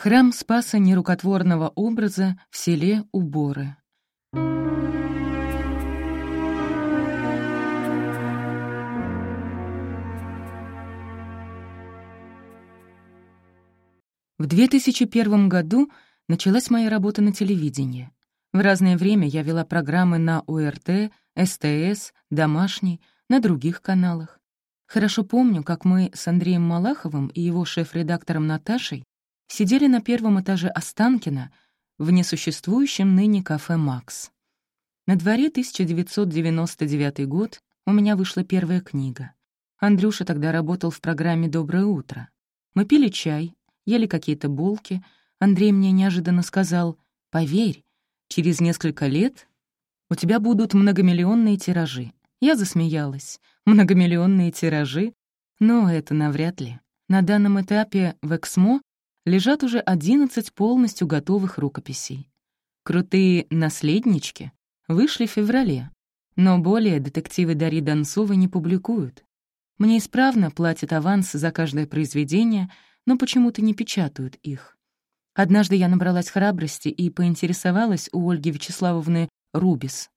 Храм Спаса нерукотворного образа в селе Уборы. В 2001 году началась моя работа на телевидении. В разное время я вела программы на ОРТ, СТС, «Домашний», на других каналах. Хорошо помню, как мы с Андреем Малаховым и его шеф-редактором Наташей сидели на первом этаже Останкина в несуществующем ныне кафе «Макс». На дворе 1999 год у меня вышла первая книга. Андрюша тогда работал в программе «Доброе утро». Мы пили чай, ели какие-то булки. Андрей мне неожиданно сказал, «Поверь, через несколько лет у тебя будут многомиллионные тиражи». Я засмеялась. Многомиллионные тиражи? Но это навряд ли. На данном этапе в Эксмо лежат уже 11 полностью готовых рукописей. Крутые «наследнички» вышли в феврале, но более детективы Дарьи Донцовой не публикуют. Мне исправно платят аванс за каждое произведение, но почему-то не печатают их. Однажды я набралась храбрости и поинтересовалась у Ольги Вячеславовны Рубис.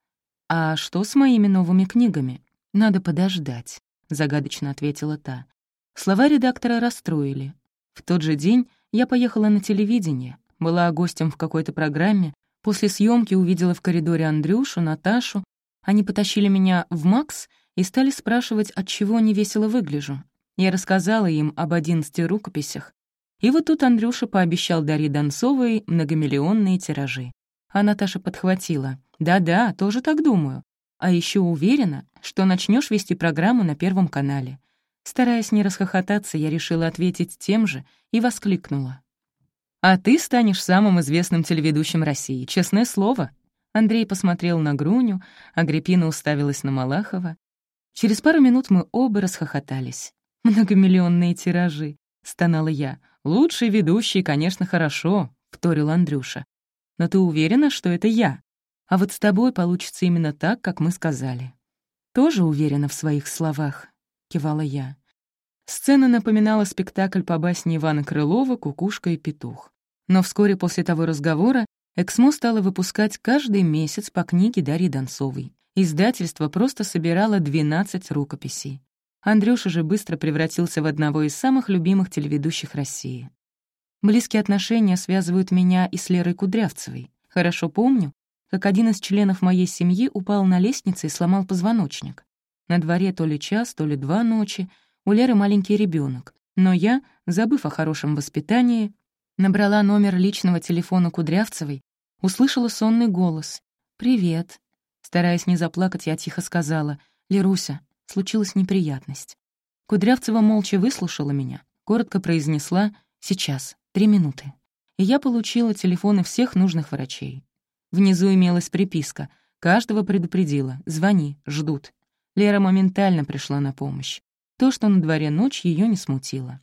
«А что с моими новыми книгами? Надо подождать», — загадочно ответила та. Слова редактора расстроили. В тот же день я поехала на телевидение, была гостем в какой-то программе, после съемки увидела в коридоре Андрюшу, Наташу. Они потащили меня в «Макс» и стали спрашивать, от чего не весело выгляжу. Я рассказала им об одиннадцати рукописях. И вот тут Андрюша пообещал Дарье Донцовой многомиллионные тиражи. А Наташа подхватила. «Да-да, тоже так думаю. А еще уверена, что начнешь вести программу на Первом канале. Стараясь не расхохотаться, я решила ответить тем же и воскликнула. «А ты станешь самым известным телеведущим России, честное слово». Андрей посмотрел на Груню, Агриппина уставилась на Малахова. Через пару минут мы оба расхохотались. «Многомиллионные тиражи», — стонала я. «Лучший ведущий, конечно, хорошо», — вторил Андрюша. «Но ты уверена, что это я? А вот с тобой получится именно так, как мы сказали». «Тоже уверена в своих словах», кивала я. Сцена напоминала спектакль по басне Ивана Крылова «Кукушка и петух». Но вскоре после того разговора Эксмо стало выпускать каждый месяц по книге Дарьи Донцовой. Издательство просто собирало 12 рукописей. Андрюша же быстро превратился в одного из самых любимых телеведущих России. Близкие отношения связывают меня и с Лерой Кудрявцевой. Хорошо помню, как один из членов моей семьи упал на лестнице и сломал позвоночник. На дворе то ли час, то ли два ночи, у Леры маленький ребенок. Но я, забыв о хорошем воспитании, набрала номер личного телефона Кудрявцевой, услышала сонный голос. «Привет». Стараясь не заплакать, я тихо сказала, «Леруся, случилась неприятность». Кудрявцева молча выслушала меня, коротко произнесла «Сейчас, три минуты». И я получила телефоны всех нужных врачей. Внизу имелась приписка. Каждого предупредила. «Звони, ждут». Лера моментально пришла на помощь. То, что на дворе ночь, ее не смутило.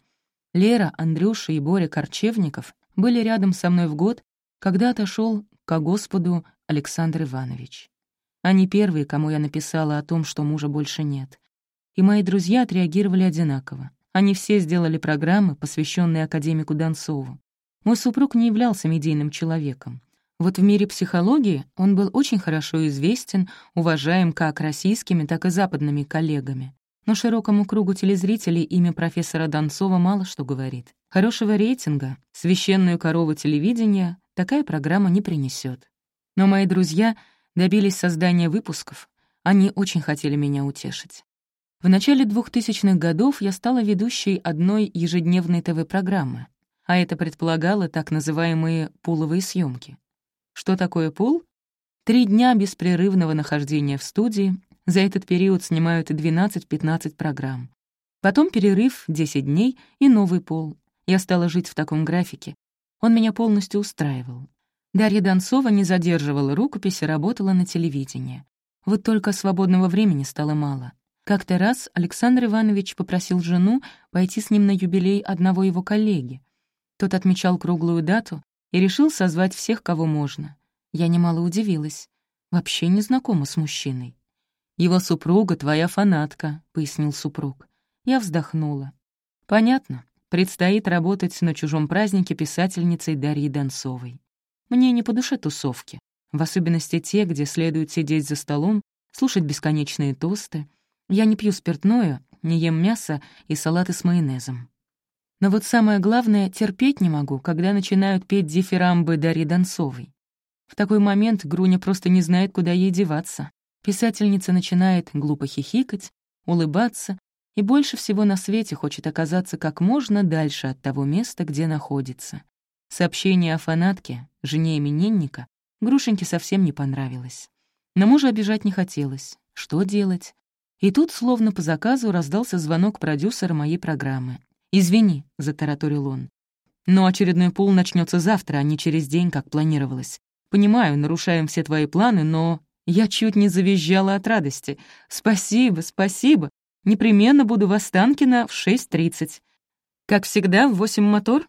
Лера, Андрюша и Боря Корчевников были рядом со мной в год, когда отошел ко Господу Александр Иванович. Они первые, кому я написала о том, что мужа больше нет. И мои друзья отреагировали одинаково. Они все сделали программы, посвященные академику Донцову. Мой супруг не являлся медийным человеком. Вот в мире психологии он был очень хорошо известен, уважаем как российскими, так и западными коллегами. Но широкому кругу телезрителей имя профессора Донцова мало что говорит. Хорошего рейтинга, священную корову телевидения такая программа не принесет. Но мои друзья добились создания выпусков. Они очень хотели меня утешить. В начале 2000-х годов я стала ведущей одной ежедневной ТВ-программы, а это предполагало так называемые пуловые съемки. Что такое пул? Три дня беспрерывного нахождения в студии. За этот период снимают 12-15 программ. Потом перерыв 10 дней и новый пол. Я стала жить в таком графике. Он меня полностью устраивал. Дарья Донцова не задерживала рукописи, работала на телевидении. Вот только свободного времени стало мало. Как-то раз Александр Иванович попросил жену пойти с ним на юбилей одного его коллеги. Тот отмечал круглую дату, и решил созвать всех, кого можно. Я немало удивилась. Вообще не знакома с мужчиной. «Его супруга — твоя фанатка», — пояснил супруг. Я вздохнула. «Понятно. предстоит работать на чужом празднике писательницей Дарьей Донцовой. Мне не по душе тусовки, в особенности те, где следует сидеть за столом, слушать бесконечные тосты. Я не пью спиртное, не ем мясо и салаты с майонезом. Но вот самое главное, терпеть не могу, когда начинают петь дифирамбы Дарьи Донцовой. В такой момент Груня просто не знает, куда ей деваться. Писательница начинает глупо хихикать, улыбаться и больше всего на свете хочет оказаться как можно дальше от того места, где находится. Сообщение о фанатке, жене именинника, Грушеньке совсем не понравилось. На мужа обижать не хотелось. Что делать? И тут, словно по заказу, раздался звонок продюсера моей программы. «Извини», — затараторил он. «Но очередной пул начнется завтра, а не через день, как планировалось. Понимаю, нарушаем все твои планы, но...» Я чуть не завизжала от радости. «Спасибо, спасибо. Непременно буду в Останкино в 6.30. Как всегда, в 8 мотор?»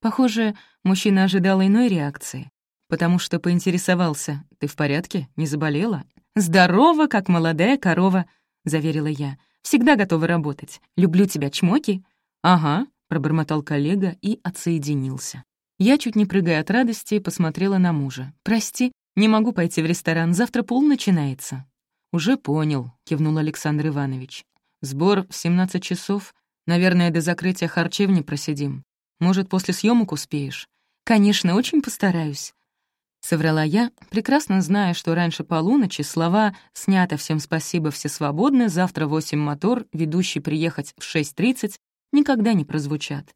Похоже, мужчина ожидал иной реакции, потому что поинтересовался. «Ты в порядке? Не заболела?» «Здорова, как молодая корова», — заверила я. «Всегда готова работать. Люблю тебя, чмоки». «Ага», — пробормотал коллега и отсоединился. Я, чуть не прыгая от радости, посмотрела на мужа. «Прости, не могу пойти в ресторан, завтра пол начинается». «Уже понял», — кивнул Александр Иванович. «Сбор в 17 часов. Наверное, до закрытия харчевни просидим. Может, после съемок успеешь?» «Конечно, очень постараюсь», — соврала я, прекрасно зная, что раньше полуночи слова «снято, всем спасибо, все свободны, завтра восемь мотор, ведущий приехать в 6.30» никогда не прозвучат.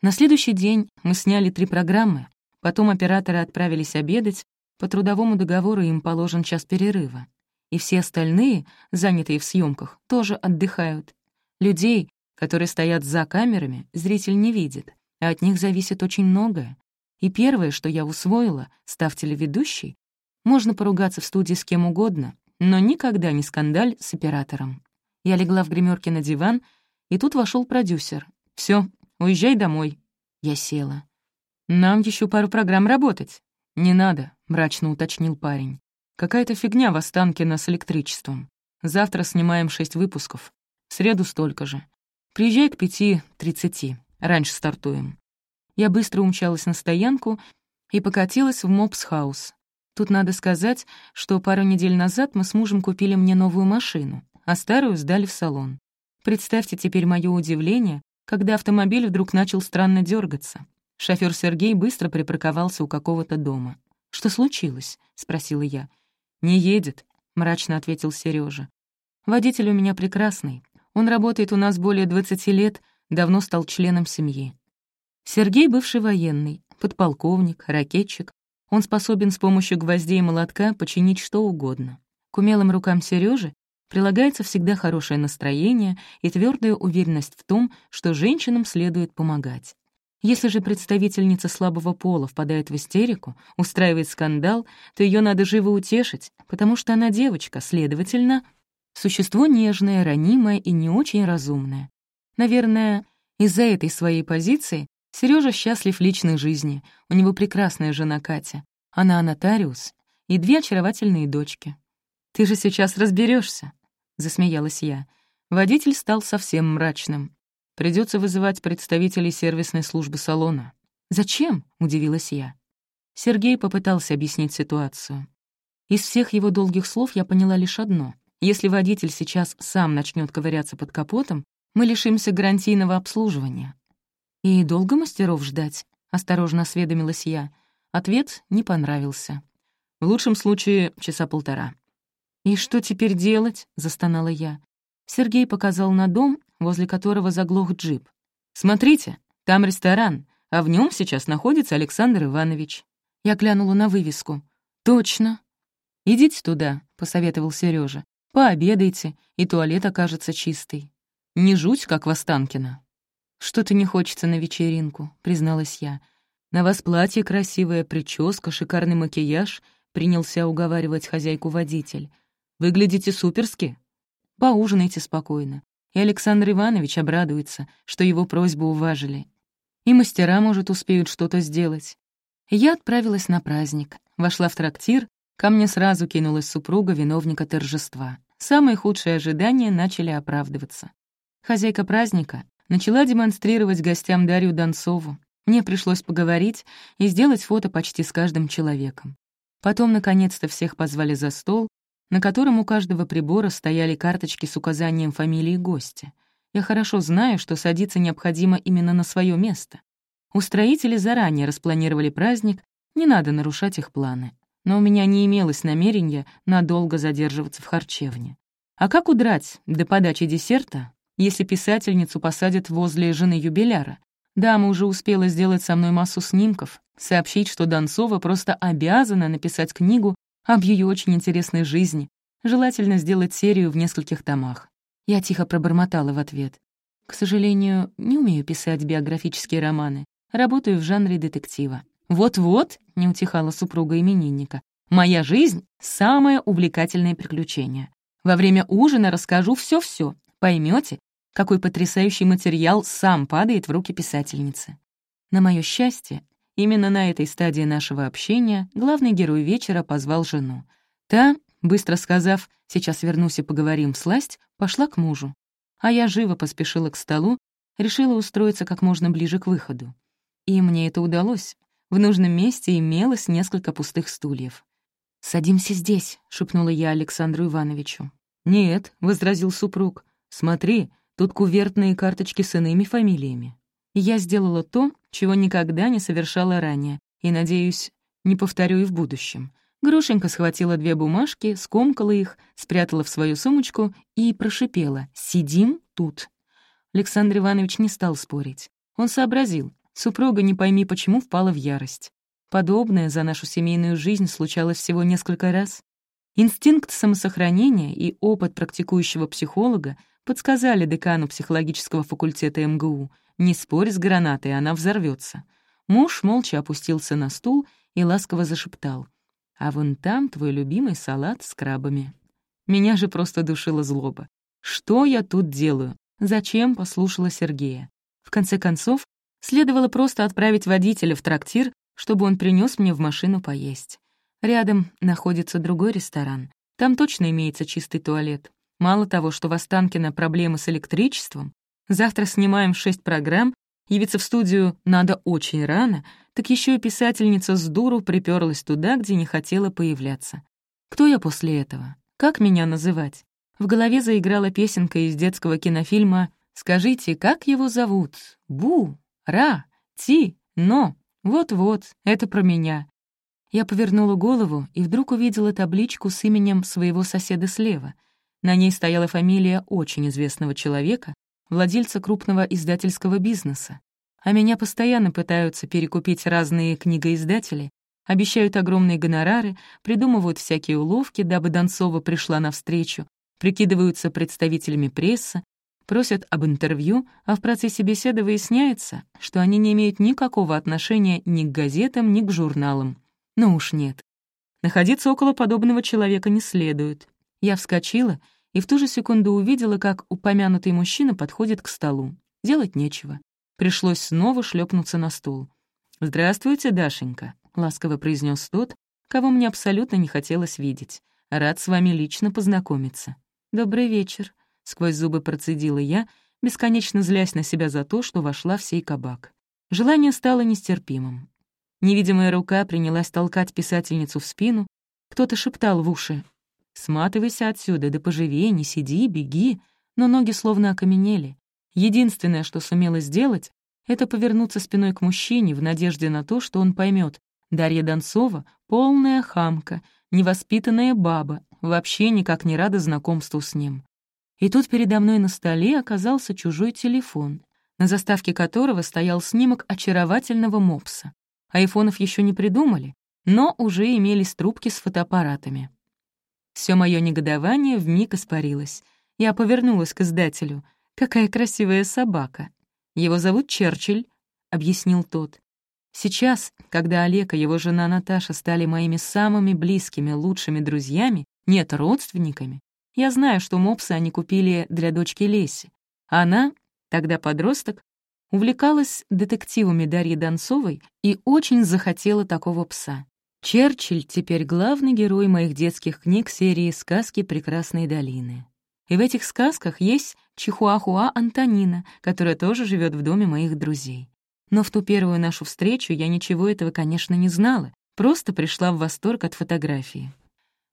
На следующий день мы сняли три программы, потом операторы отправились обедать, по трудовому договору им положен час перерыва. И все остальные, занятые в съемках, тоже отдыхают. Людей, которые стоят за камерами, зритель не видит, а от них зависит очень многое. И первое, что я усвоила, став телеведущей, можно поругаться в студии с кем угодно, но никогда не скандаль с оператором. Я легла в гримерке на диван, и тут вошел продюсер. Все, уезжай домой». Я села. «Нам еще пару программ работать». «Не надо», — мрачно уточнил парень. «Какая-то фигня в Останкино с электричеством. Завтра снимаем шесть выпусков. В среду столько же. Приезжай к пяти тридцати. Раньше стартуем». Я быстро умчалась на стоянку и покатилась в Мопс-хаус. Тут надо сказать, что пару недель назад мы с мужем купили мне новую машину, а старую сдали в салон. Представьте теперь мое удивление, когда автомобиль вдруг начал странно дергаться. Шофер Сергей быстро припарковался у какого-то дома. «Что случилось?» — спросила я. «Не едет», — мрачно ответил Сережа. «Водитель у меня прекрасный. Он работает у нас более 20 лет, давно стал членом семьи. Сергей — бывший военный, подполковник, ракетчик. Он способен с помощью гвоздей и молотка починить что угодно. К умелым рукам Сережи прилагается всегда хорошее настроение и твердая уверенность в том, что женщинам следует помогать. Если же представительница слабого пола впадает в истерику, устраивает скандал, то ее надо живо утешить, потому что она девочка, следовательно, существо нежное, ранимое и не очень разумное. Наверное, из-за этой своей позиции Сережа счастлив личной жизни, у него прекрасная жена Катя, она нотариус и две очаровательные дочки. «Ты же сейчас разберешься, засмеялась я. Водитель стал совсем мрачным. Придется вызывать представителей сервисной службы салона. «Зачем?» — удивилась я. Сергей попытался объяснить ситуацию. Из всех его долгих слов я поняла лишь одно. Если водитель сейчас сам начнет ковыряться под капотом, мы лишимся гарантийного обслуживания. «И долго мастеров ждать?» — осторожно осведомилась я. Ответ не понравился. В лучшем случае часа полтора. «И что теперь делать?» — застонала я. Сергей показал на дом, возле которого заглох джип. «Смотрите, там ресторан, а в нем сейчас находится Александр Иванович». Я глянула на вывеску. «Точно». «Идите туда», — посоветовал Сережа. «Пообедайте, и туалет окажется чистый. Не жуть, как в Останкино». «Что-то не хочется на вечеринку», — призналась я. «На вас платье красивое, прическа, шикарный макияж», — принялся уговаривать хозяйку водитель. «Выглядите суперски. Поужинайте спокойно, и Александр Иванович обрадуется, что его просьбу уважили. И мастера, может, успеют что-то сделать». Я отправилась на праздник, вошла в трактир, ко мне сразу кинулась супруга виновника торжества. Самые худшие ожидания начали оправдываться. Хозяйка праздника Начала демонстрировать гостям Дарью Донцову. Мне пришлось поговорить и сделать фото почти с каждым человеком. Потом, наконец-то, всех позвали за стол, на котором у каждого прибора стояли карточки с указанием фамилии гостя. Я хорошо знаю, что садиться необходимо именно на свое место. Устроители заранее распланировали праздник, не надо нарушать их планы. Но у меня не имелось намерения надолго задерживаться в харчевне. А как удрать до подачи десерта, если писательницу посадят возле жены юбиляра? Дама уже успела сделать со мной массу снимков, сообщить, что Донцова просто обязана написать книгу об ее очень интересной жизни, желательно сделать серию в нескольких томах. Я тихо пробормотала в ответ. К сожалению, не умею писать биографические романы. Работаю в жанре детектива. «Вот-вот», — не утихала супруга именинника, «моя жизнь — самое увлекательное приключение. Во время ужина расскажу все-все. Поймете, какой потрясающий материал сам падает в руки писательницы». На мое счастье, Именно на этой стадии нашего общения главный герой вечера позвал жену. Та, быстро сказав «сейчас вернусь и поговорим сласть», пошла к мужу. А я живо поспешила к столу, решила устроиться как можно ближе к выходу. И мне это удалось. В нужном месте имелось несколько пустых стульев. «Садимся здесь», — шепнула я Александру Ивановичу. «Нет», — возразил супруг, — «смотри, тут кувертные карточки с иными фамилиями». Я сделала то, чего никогда не совершала ранее, и, надеюсь, не повторю и в будущем. Грушенька схватила две бумажки, скомкала их, спрятала в свою сумочку и прошипела «Сидим тут». Александр Иванович не стал спорить. Он сообразил, супруга не пойми почему впала в ярость. Подобное за нашу семейную жизнь случалось всего несколько раз. Инстинкт самосохранения и опыт практикующего психолога подсказали декану психологического факультета МГУ — не спорь с гранатой, она взорвется. Муж молча опустился на стул и ласково зашептал. «А вон там твой любимый салат с крабами». Меня же просто душила злоба. Что я тут делаю? Зачем послушала Сергея? В конце концов, следовало просто отправить водителя в трактир, чтобы он принес мне в машину поесть. Рядом находится другой ресторан. Там точно имеется чистый туалет. Мало того, что в Останкино проблемы с электричеством, Завтра снимаем шесть программ, явиться в студию надо очень рано, так еще и писательница с дуру приперлась туда, где не хотела появляться. Кто я после этого? Как меня называть? В голове заиграла песенка из детского кинофильма «Скажите, как его зовут? Бу, Ра, Ти, Но». Вот-вот, это про меня. Я повернула голову и вдруг увидела табличку с именем своего соседа слева. На ней стояла фамилия очень известного человека, владельца крупного издательского бизнеса. А меня постоянно пытаются перекупить разные книгоиздатели, обещают огромные гонорары, придумывают всякие уловки, дабы Донцова пришла навстречу, прикидываются представителями прессы, просят об интервью, а в процессе беседы выясняется, что они не имеют никакого отношения ни к газетам, ни к журналам. Ну уж нет. Находиться около подобного человека не следует. Я вскочила — и в ту же секунду увидела, как упомянутый мужчина подходит к столу. Делать нечего. Пришлось снова шлепнуться на стул. «Здравствуйте, Дашенька», — ласково произнес тот, кого мне абсолютно не хотелось видеть. «Рад с вами лично познакомиться». «Добрый вечер», — сквозь зубы процедила я, бесконечно злясь на себя за то, что вошла в сей кабак. Желание стало нестерпимым. Невидимая рука принялась толкать писательницу в спину, кто-то шептал в уши Сматывайся отсюда, да поживее, не сиди, беги. Но ноги словно окаменели. Единственное, что сумела сделать, это повернуться спиной к мужчине в надежде на то, что он поймет. Дарья Донцова — полная хамка, невоспитанная баба, вообще никак не рада знакомству с ним. И тут передо мной на столе оказался чужой телефон, на заставке которого стоял снимок очаровательного мопса. Айфонов еще не придумали, но уже имелись трубки с фотоаппаратами. Все мое негодование вмиг испарилось. Я повернулась к издателю. «Какая красивая собака!» «Его зовут Черчилль», — объяснил тот. Сейчас, когда Олег и его жена Наташа стали моими самыми близкими, лучшими друзьями, нет, родственниками, я знаю, что мопсы они купили для дочки Леси. Она, тогда подросток, увлекалась детективами Дарьи Донцовой и очень захотела такого пса. Черчилль теперь главный герой моих детских книг серии «Сказки прекрасной долины». И в этих сказках есть Чихуахуа Антонина, которая тоже живет в доме моих друзей. Но в ту первую нашу встречу я ничего этого, конечно, не знала, просто пришла в восторг от фотографии.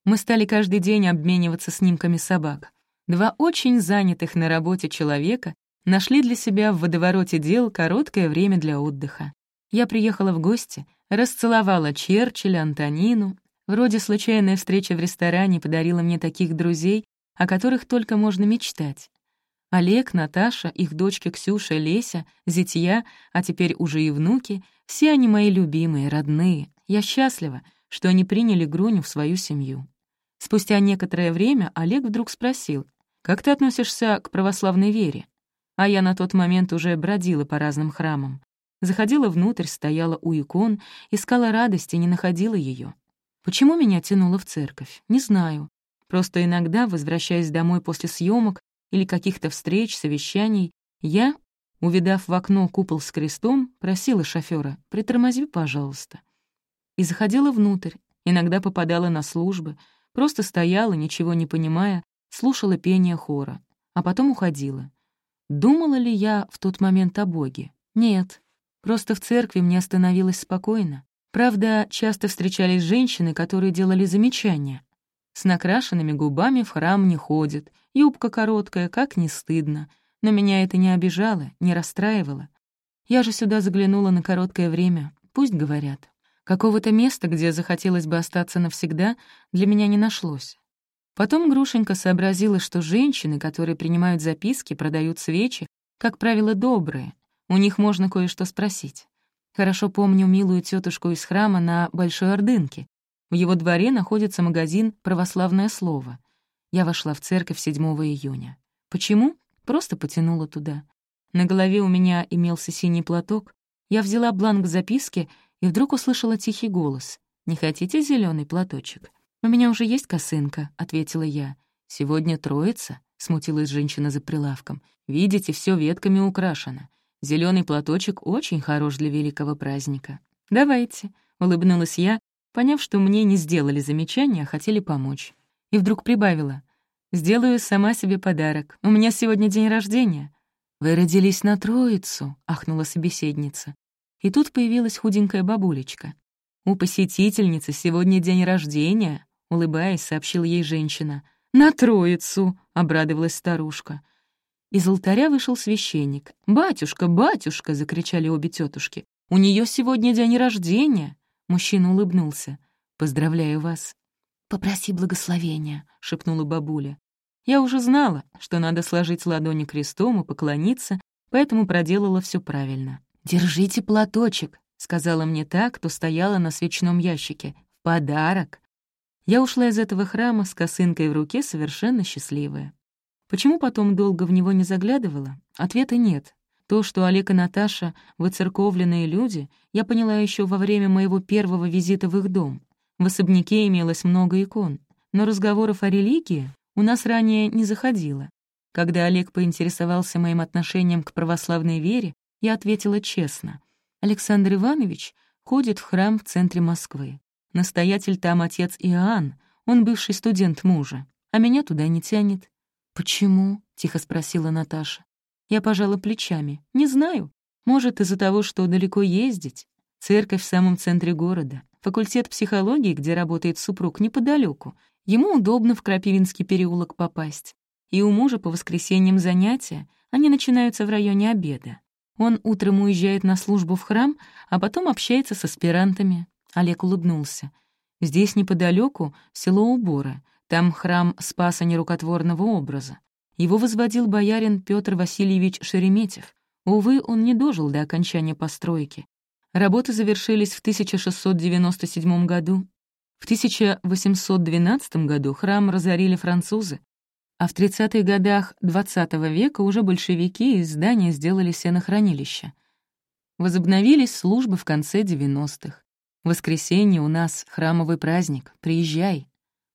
Мы стали каждый день обмениваться снимками собак. Два очень занятых на работе человека нашли для себя в водовороте дел короткое время для отдыха. Я приехала в гости, расцеловала Черчилля, Антонину. Вроде случайная встреча в ресторане подарила мне таких друзей, о которых только можно мечтать. Олег, Наташа, их дочки Ксюша, Леся, зятья, а теперь уже и внуки — все они мои любимые, родные. Я счастлива, что они приняли Груню в свою семью. Спустя некоторое время Олег вдруг спросил, «Как ты относишься к православной вере?» А я на тот момент уже бродила по разным храмам. Заходила внутрь, стояла у икон, искала радости, не находила ее. Почему меня тянуло в церковь? Не знаю. Просто иногда, возвращаясь домой после съемок или каких-то встреч, совещаний, я, увидав в окно купол с крестом, просила шофера «притормози, пожалуйста». И заходила внутрь, иногда попадала на службы, просто стояла, ничего не понимая, слушала пение хора, а потом уходила. Думала ли я в тот момент о Боге? Нет. Просто в церкви мне становилось спокойно. Правда, часто встречались женщины, которые делали замечания. С накрашенными губами в храм не ходит, юбка короткая, как не стыдно. Но меня это не обижало, не расстраивало. Я же сюда заглянула на короткое время, пусть говорят. Какого-то места, где захотелось бы остаться навсегда, для меня не нашлось. Потом Грушенька сообразила, что женщины, которые принимают записки, продают свечи, как правило, добрые. У них можно кое-что спросить. Хорошо помню милую тетушку из храма на Большой Ордынке. В его дворе находится магазин «Православное слово». Я вошла в церковь 7 июня. Почему? Просто потянула туда. На голове у меня имелся синий платок. Я взяла бланк записки и вдруг услышала тихий голос. «Не хотите зеленый платочек?» «У меня уже есть косынка», — ответила я. «Сегодня троица», — смутилась женщина за прилавком. «Видите, все ветками украшено. Зеленый платочек очень хорош для великого праздника». «Давайте», — улыбнулась я, поняв, что мне не сделали замечания, а хотели помочь. И вдруг прибавила. «Сделаю сама себе подарок. У меня сегодня день рождения». «Вы родились на Троицу», — ахнула собеседница. И тут появилась худенькая бабулечка. «У посетительницы сегодня день рождения», — улыбаясь, сообщила ей женщина. «На Троицу», — обрадовалась старушка. Из алтаря вышел священник. «Батюшка, батюшка!» — закричали обе тетушки. «У нее сегодня день рождения!» Мужчина улыбнулся. «Поздравляю вас». «Попроси благословения», — шепнула бабуля. Я уже знала, что надо сложить ладони крестом и поклониться, поэтому проделала все правильно. «Держите платочек», — сказала мне та, кто стояла на свечном ящике. «В подарок». Я ушла из этого храма с косынкой в руке, совершенно счастливая. Почему потом долго в него не заглядывала? Ответа нет. То, что Олег и Наташа — выцерковленные люди, я поняла еще во время моего первого визита в их дом. В особняке имелось много икон, но разговоров о религии у нас ранее не заходило. Когда Олег поинтересовался моим отношением к православной вере, я ответила честно. Александр Иванович ходит в храм в центре Москвы. Настоятель там отец Иоанн, он бывший студент мужа, а меня туда не тянет. «Почему?» — тихо спросила Наташа. Я пожала плечами. «Не знаю. Может, из-за того, что далеко ездить. Церковь в самом центре города. Факультет психологии, где работает супруг, неподалеку. Ему удобно в Крапивинский переулок попасть. И у мужа по воскресеньям занятия, они начинаются в районе обеда. Он утром уезжает на службу в храм, а потом общается с аспирантами. Олег улыбнулся. Здесь неподалеку село Убора. Там храм Спаса Нерукотворного образа. Его возводил боярин Петр Васильевич Шереметьев. Увы, он не дожил до окончания постройки. Работы завершились в 1697 году. В 1812 году храм разорили французы, а в 30-х годах XX века уже большевики из здания сделали сенохранилище. Возобновились службы в конце 90-х. В воскресенье у нас храмовый праздник, приезжай.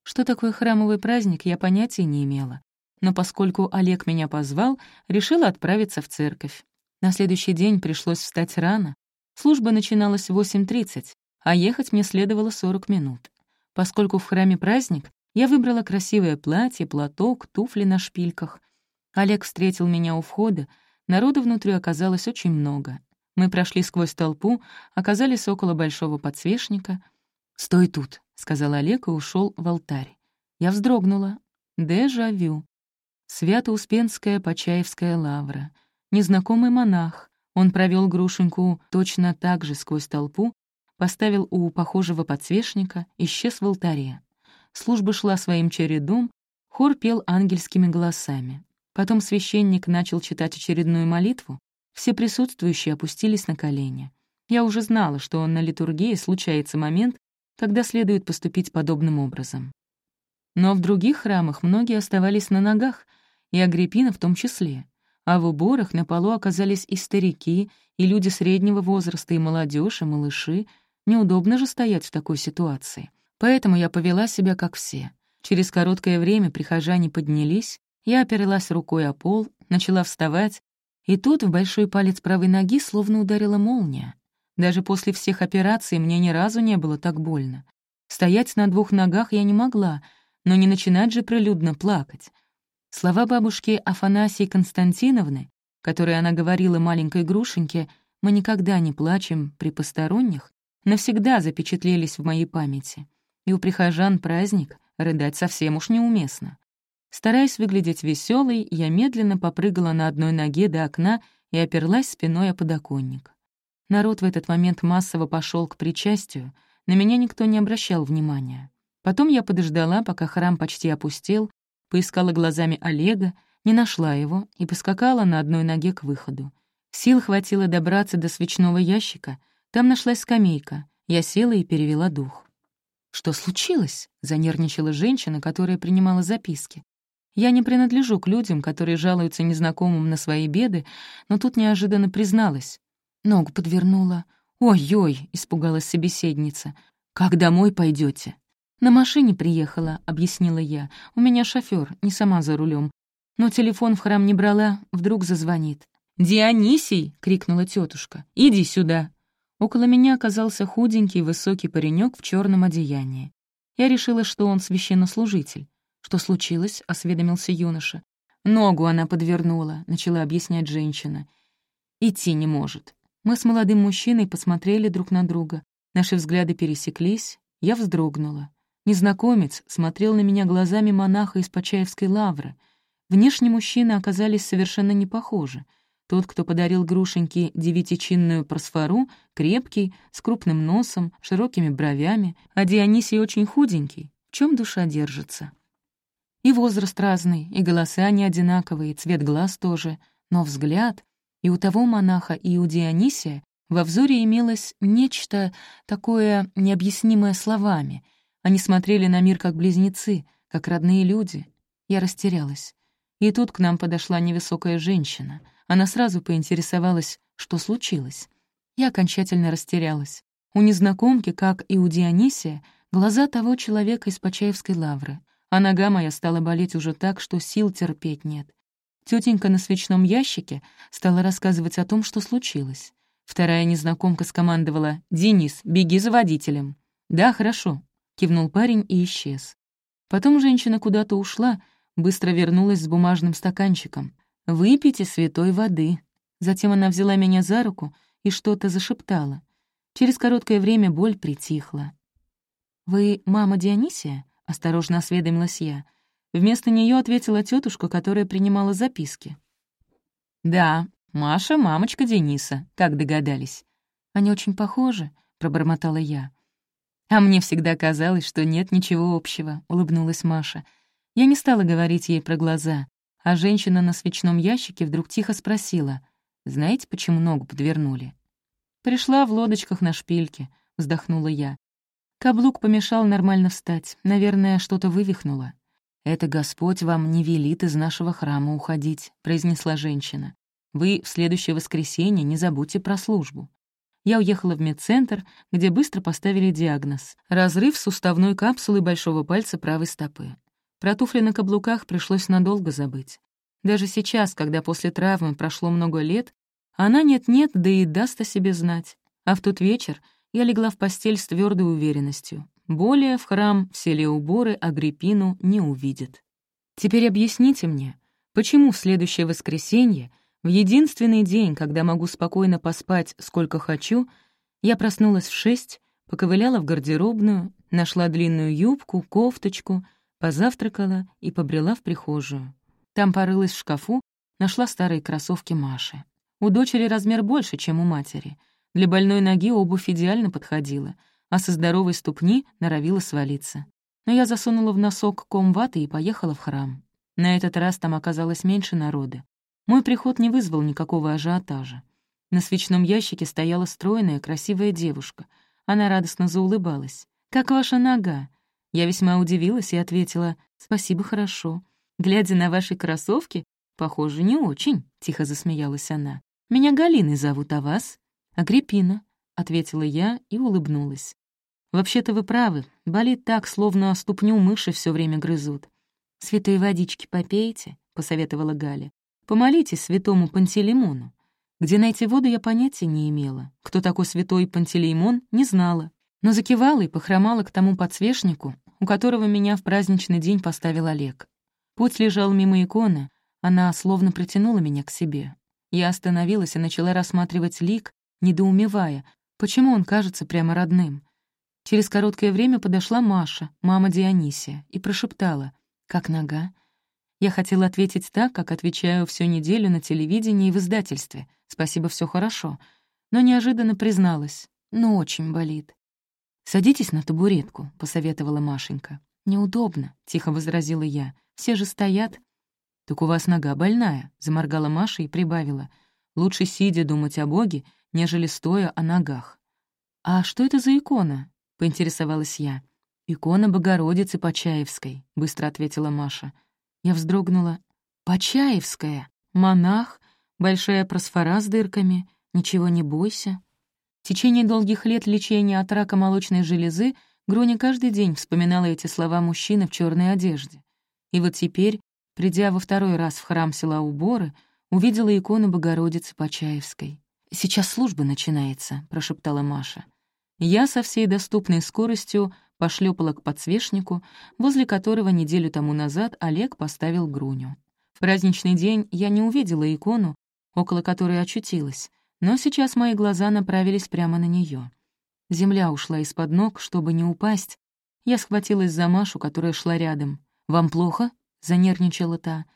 Что такое храмовый праздник, я понятия не имела но поскольку Олег меня позвал, решила отправиться в церковь. На следующий день пришлось встать рано. Служба начиналась в 8.30, а ехать мне следовало 40 минут. Поскольку в храме праздник, Я выбрала красивое платье, платок, туфли на шпильках. Олег встретил меня у входа. Народу внутри оказалось очень много. Мы прошли сквозь толпу, оказались около большого подсвечника. «Стой тут», — сказал Олег и ушел в алтарь. Я вздрогнула. Дежавю. Свято-Успенская Почаевская лавра. Незнакомый монах. Он провел грушеньку точно так же сквозь толпу, поставил у похожего подсвечника, исчез в алтаре. Служба шла своим чередом, хор пел ангельскими голосами. Потом священник начал читать очередную молитву, все присутствующие опустились на колени. Я уже знала, что на литургии случается момент, когда следует поступить подобным образом. Но в других храмах многие оставались на ногах, и Агриппина в том числе. А в уборах на полу оказались и старики, и люди среднего возраста, и молодежь, и малыши. Неудобно же стоять в такой ситуации. Поэтому я повела себя как все. Через короткое время прихожане поднялись, я оперлась рукой о пол, начала вставать, и тут в большой палец правой ноги словно ударила молния. Даже после всех операций мне ни разу не было так больно. Стоять на двух ногах я не могла, но не начинать же прилюдно плакать. Слова бабушки Афанасии Константиновны, которые она говорила маленькой грушеньке, «Мы никогда не плачем при посторонних», навсегда запечатлелись в моей памяти. И у прихожан праздник, рыдать совсем уж неуместно. Стараясь выглядеть веселой, я медленно попрыгала на одной ноге до окна и оперлась спиной о подоконник. Народ в этот момент массово пошел к причастию, на меня никто не обращал внимания. Потом я подождала, пока храм почти опустел, поискала глазами Олега, не нашла его и поскакала на одной ноге к выходу. Сил хватило добраться до свечного ящика, там нашлась скамейка. Я села и перевела дух. «Что случилось?» — занервничала женщина, которая принимала записки. Я не принадлежу к людям, которые жалуются незнакомым на свои беды, но тут неожиданно призналась. Ногу подвернула. «Ой-ой!» — испугалась собеседница. «Как домой пойдете? «На машине приехала», — объяснила я. «У меня шофер, не сама за рулем. Но телефон в храм не брала, вдруг зазвонит». «Дионисий!» — крикнула тетушка. «Иди сюда!» Около меня оказался худенький, высокий паренек в черном одеянии. Я решила, что он священнослужитель. «Что случилось?» — осведомился юноша. «Ногу она подвернула», — начала объяснять женщина. «Идти не может». Мы с молодым мужчиной посмотрели друг на друга. Наши взгляды пересеклись. Я вздрогнула. Незнакомец смотрел на меня глазами монаха из Почаевской лавры. Внешне мужчины оказались совершенно не похожи. Тот, кто подарил грушеньке девятичинную просфору, крепкий, с крупным носом, широкими бровями, а Дионисий очень худенький. В чем душа держится? И возраст разный, и голоса не одинаковые, и цвет глаз тоже, но взгляд и у того монаха, и у Дионисия во взоре имелось нечто такое необъяснимое словами — они смотрели на мир как близнецы, как родные люди. Я растерялась. И тут к нам подошла невысокая женщина. Она сразу поинтересовалась, что случилось. Я окончательно растерялась. У незнакомки, как и у Дионисия, глаза того человека из Почаевской лавры, а нога моя стала болеть уже так, что сил терпеть нет. Тетенька на свечном ящике стала рассказывать о том, что случилось. Вторая незнакомка скомандовала «Денис, беги за водителем». «Да, хорошо», кивнул парень и исчез. Потом женщина куда-то ушла, быстро вернулась с бумажным стаканчиком. «Выпейте святой воды». Затем она взяла меня за руку и что-то зашептала. Через короткое время боль притихла. «Вы мама Дионисия?» — осторожно осведомилась я. Вместо нее ответила тетушка, которая принимала записки. «Да, Маша — мамочка Дениса, как догадались». «Они очень похожи», — пробормотала я. «А мне всегда казалось, что нет ничего общего», — улыбнулась Маша. Я не стала говорить ей про глаза, а женщина на свечном ящике вдруг тихо спросила, «Знаете, почему ногу подвернули?» «Пришла в лодочках на шпильке», — вздохнула я. Каблук помешал нормально встать, наверное, что-то вывихнуло. «Это Господь вам не велит из нашего храма уходить», — произнесла женщина. «Вы в следующее воскресенье не забудьте про службу. Я уехала в медцентр, где быстро поставили диагноз — разрыв суставной капсулы большого пальца правой стопы. Про туфли на каблуках пришлось надолго забыть. Даже сейчас, когда после травмы прошло много лет, она нет-нет, да и даст о себе знать. А в тот вечер я легла в постель с твердой уверенностью. Более в храм в селе Уборы Агриппину не увидит. Теперь объясните мне, почему в следующее воскресенье, в единственный день, когда могу спокойно поспать сколько хочу, я проснулась в шесть, поковыляла в гардеробную, нашла длинную юбку, кофточку, позавтракала и побрела в прихожую. Там порылась в шкафу, нашла старые кроссовки Маши. У дочери размер больше, чем у матери. Для больной ноги обувь идеально подходила, а со здоровой ступни норовила свалиться. Но я засунула в носок ком ваты и поехала в храм. На этот раз там оказалось меньше народа. Мой приход не вызвал никакого ажиотажа. На свечном ящике стояла стройная, красивая девушка. Она радостно заулыбалась. «Как ваша нога?» Я весьма удивилась и ответила «Спасибо, хорошо». Глядя на ваши кроссовки, похоже, не очень, — тихо засмеялась она. Меня Галиной зовут, а вас? Агриппина, — ответила я и улыбнулась. Вообще-то вы правы, болит так, словно ступню мыши все время грызут. «Святой водички попейте», — посоветовала Галя. «Помолитесь святому Пантелеймону». Где найти воду, я понятия не имела. Кто такой святой Пантелеймон, не знала. Но закивала и похромала к тому подсвечнику, у которого меня в праздничный день поставил Олег. Путь лежал мимо иконы, она словно притянула меня к себе. Я остановилась и начала рассматривать лик, недоумевая, почему он кажется прямо родным. Через короткое время подошла Маша, мама Дионисия, и прошептала «Как нога?». Я хотела ответить так, как отвечаю всю неделю на телевидении и в издательстве. Спасибо, все хорошо. Но неожиданно призналась. Ну, очень болит. «Садитесь на табуретку», — посоветовала Машенька. «Неудобно», — тихо возразила я. Все же стоят. «Так у вас нога больная», — заморгала Маша и прибавила. «Лучше сидя думать о Боге, нежели стоя о ногах». «А что это за икона?» — поинтересовалась я. «Икона Богородицы Почаевской», — быстро ответила Маша. Я вздрогнула. «Почаевская? Монах? Большая просфора с дырками? Ничего не бойся?» В течение долгих лет лечения от рака молочной железы Груня каждый день вспоминала эти слова мужчины в черной одежде. И вот теперь, придя во второй раз в храм села Уборы, увидела икону Богородицы Почаевской. «Сейчас служба начинается», — прошептала Маша. Я со всей доступной скоростью пошлепала к подсвечнику, возле которого неделю тому назад Олег поставил груню. В праздничный день я не увидела икону, около которой очутилась, но сейчас мои глаза направились прямо на нее. Земля ушла из-под ног, чтобы не упасть. Я схватилась за Машу, которая шла рядом. «Вам плохо?» — занервничала та.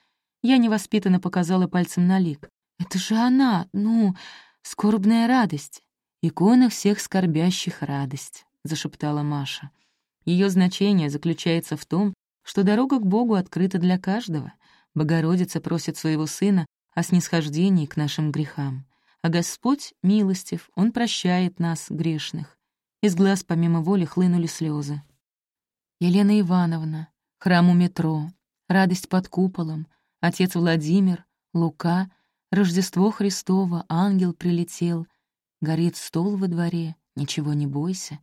Я невоспитанно показала пальцем на лик. «Это же она, ну, скорбная радость». «Икона всех скорбящих радость», — зашептала Маша. Ее значение заключается в том, что дорога к Богу открыта для каждого. Богородица просит своего Сына о снисхождении к нашим грехам. А Господь милостив, Он прощает нас, грешных. Из глаз помимо воли хлынули слезы. Елена Ивановна, храм у метро, радость под куполом, отец Владимир, Лука, Рождество Христово, ангел прилетел, горит стол во дворе, ничего не бойся.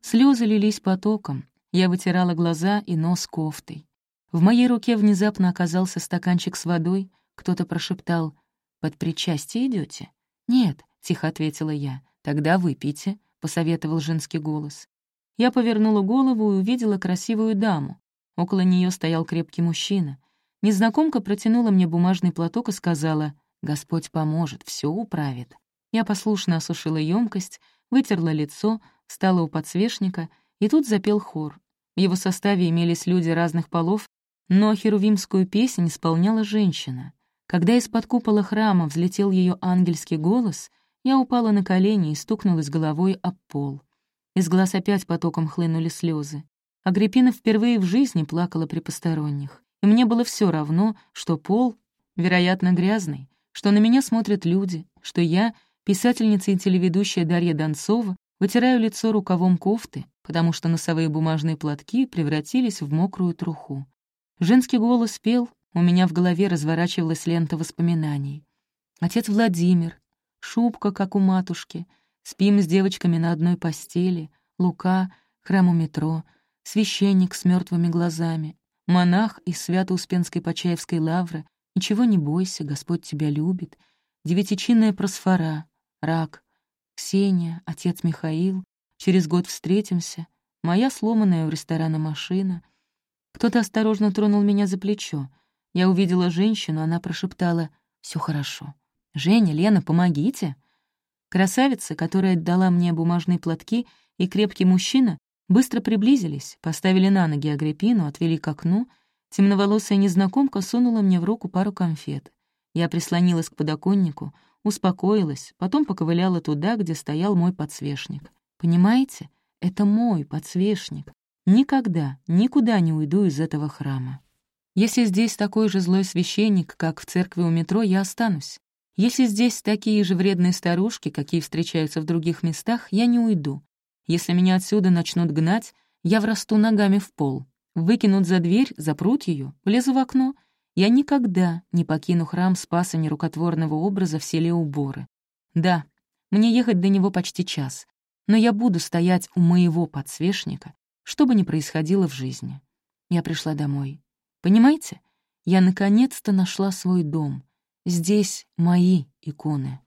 Слезы лились потоком, я вытирала глаза и нос кофтой. В моей руке внезапно оказался стаканчик с водой, кто-то прошептал «Под причастие идете? «Нет», — тихо ответила я, — «тогда выпейте», — посоветовал женский голос. Я повернула голову и увидела красивую даму, Около нее стоял крепкий мужчина. Незнакомка протянула мне бумажный платок и сказала, «Господь поможет, все управит». Я послушно осушила емкость, вытерла лицо, встала у подсвечника, и тут запел хор. В его составе имелись люди разных полов, но херувимскую песнь исполняла женщина. Когда из-под купола храма взлетел ее ангельский голос, я упала на колени и стукнулась головой об пол. Из глаз опять потоком хлынули слезы. Агриппина впервые в жизни плакала при посторонних, и мне было все равно, что пол, вероятно, грязный, что на меня смотрят люди, что я, писательница и телеведущая Дарья Донцова, вытираю лицо рукавом кофты, потому что носовые бумажные платки превратились в мокрую труху. Женский голос пел, у меня в голове разворачивалась лента воспоминаний. Отец Владимир, шубка, как у матушки, спим с девочками на одной постели, Лука, храм у метро — священник с мертвыми глазами, монах из Свято-Успенской Почаевской лавры, ничего не бойся, Господь тебя любит, девятичинная просфора, рак, Ксения, отец Михаил, через год встретимся, моя сломанная у ресторана машина. Кто-то осторожно тронул меня за плечо. Я увидела женщину, она прошептала «Всё хорошо». «Женя, Лена, помогите!» Красавица, которая дала мне бумажные платки, и крепкий мужчина быстро приблизились, поставили на ноги Агриппину, отвели к окну. Темноволосая незнакомка сунула мне в руку пару конфет. Я прислонилась к подоконнику, успокоилась, потом поковыляла туда, где стоял мой подсвечник. Понимаете, это мой подсвечник. Никогда, никуда не уйду из этого храма. Если здесь такой же злой священник, как в церкви у метро, я останусь. Если здесь такие же вредные старушки, какие встречаются в других местах, я не уйду. Если меня отсюда начнут гнать, я врасту ногами в пол. Выкинут за дверь, запрут ее, влезу в окно — я никогда не покину храм Спаса нерукотворного образа в селе Уборы. Да, мне ехать до него почти час, но я буду стоять у моего подсвечника, что бы ни происходило в жизни. Я пришла домой. Понимаете? Я наконец-то нашла свой дом. Здесь мои иконы.